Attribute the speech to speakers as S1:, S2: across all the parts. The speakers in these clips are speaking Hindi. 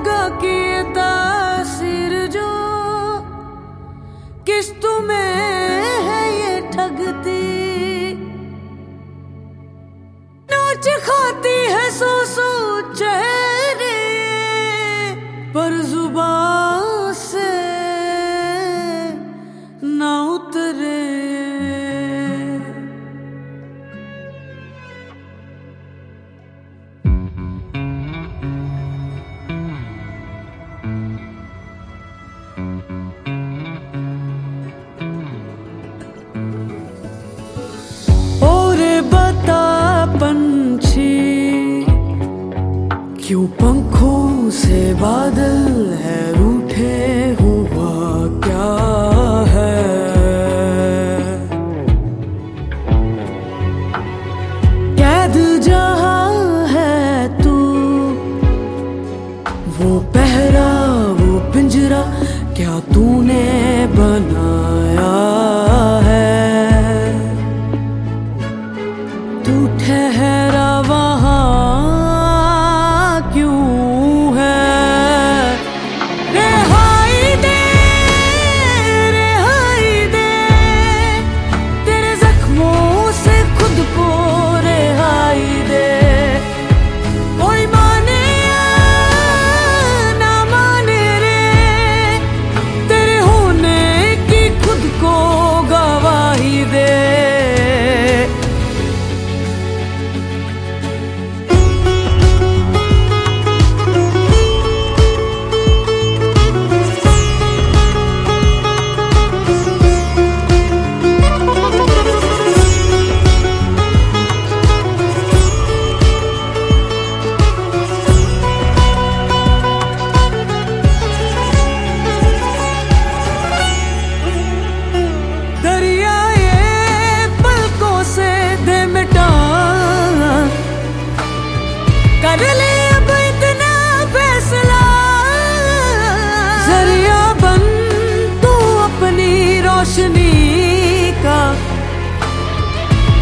S1: लगा कि ये तासिर जो किस तुम्हें है ये ठगती? नाच खाती है सो क्यों पंखों से बादल है, रूठे हुआ क्या है? कैद जहाँ है तू, वो पहरा, वो पिंजरा, क्या तूने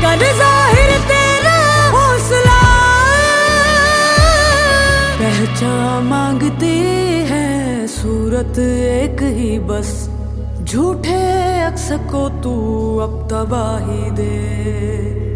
S1: कर ज़ाहिर तेरा हौसला। पहचान मांगती है, सूरत एक ही बस। झूठे अक्स को तू अब तबाही दे।